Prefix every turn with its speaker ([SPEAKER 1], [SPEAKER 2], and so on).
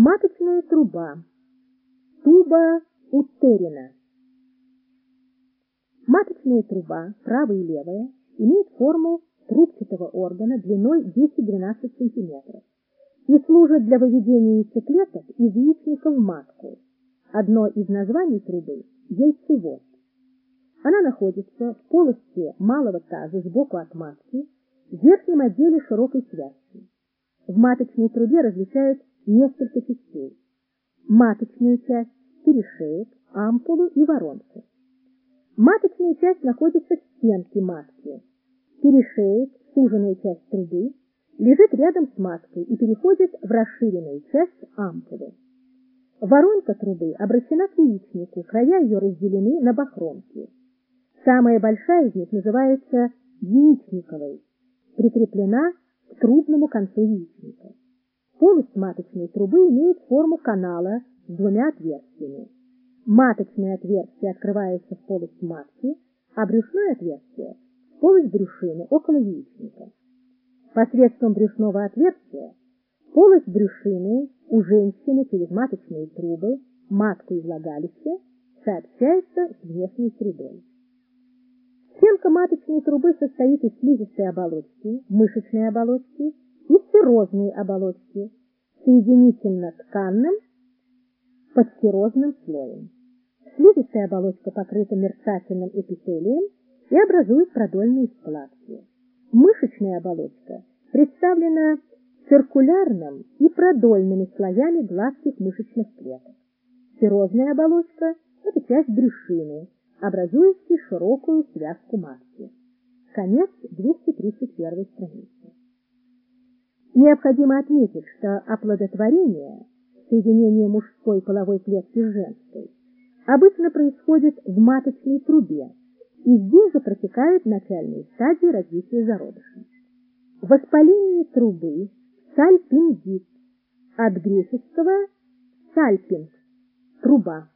[SPEAKER 1] Маточная труба. Туба утерина. Маточная труба, правая и левая, имеет форму трубчатого органа длиной 10-12 см и служит для выведения яйцеклеток из яичника в матку. Одно из названий трубы – яйцевод. Она находится в полости малого таза сбоку от матки, в верхнем отделе широкой связки. В маточной трубе различают несколько частей. Маточную часть, перешеек, ампулу и воронку. Маточная часть находится в стенке матки. Перешеек, суженная часть трубы, лежит рядом с маткой и переходит в расширенную часть ампулы. Воронка трубы обращена к яичнику, края ее разделены на бахромки. Самая большая из них называется яичниковой, прикреплена к трубному концу яичника. Полость маточной трубы имеет форму канала с двумя отверстиями. Маточное отверстие открывается в полость матки, а брюшное отверстие – в полость брюшины около яичника. Посредством брюшного отверстия полость брюшины у женщины через маточные трубы, матку и влагалище сообщается с внешней средой. Стенка маточной трубы состоит из слизистой оболочки, мышечной оболочки и серозной оболочки, соединительно-тканным подсерозным слоем. Слизистая оболочка покрыта мерцательным эпителием и образует продольные складки. Мышечная оболочка представлена циркулярным и продольными слоями гладких мышечных клеток. Серозная оболочка – это часть брюшины, образующий широкую связку матки. Конец 231 страницы. Необходимо отметить, что оплодотворение, соединение мужской половой клетки с женской, обычно происходит в маточной трубе, и здесь же протекают начальные стадии развития зародыша. Воспаление трубы – сальпингит, от греческого «сальпинг» – труба.